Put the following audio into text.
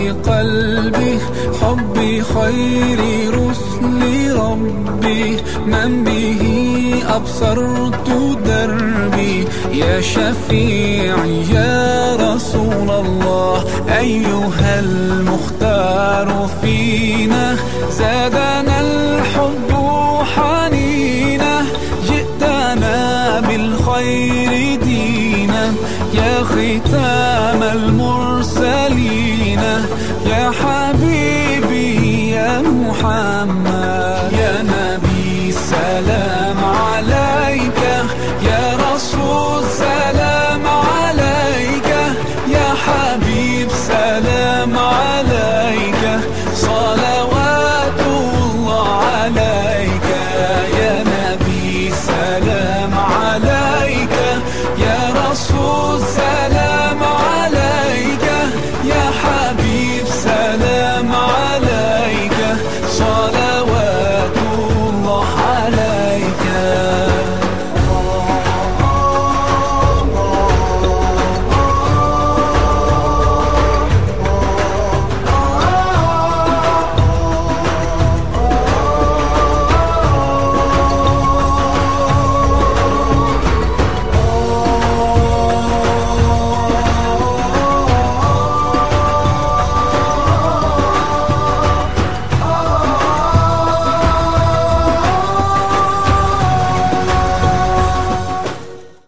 قلبي حبي خير رسل ربي. من به أبصرت دربي. يا شفيعي يا رسول الله أيها المختار فينا. زادنا الحب حنينا. جئتنا بالخير دينا. يا ختام المرسلين. المدينة يا حبيبي يا محمد يا نبي سلام عليك. يا رسول سلام عليك. يا حبيب سلام عليك. صلوات الله عليك. يا نبي سلام عليك. يا رسول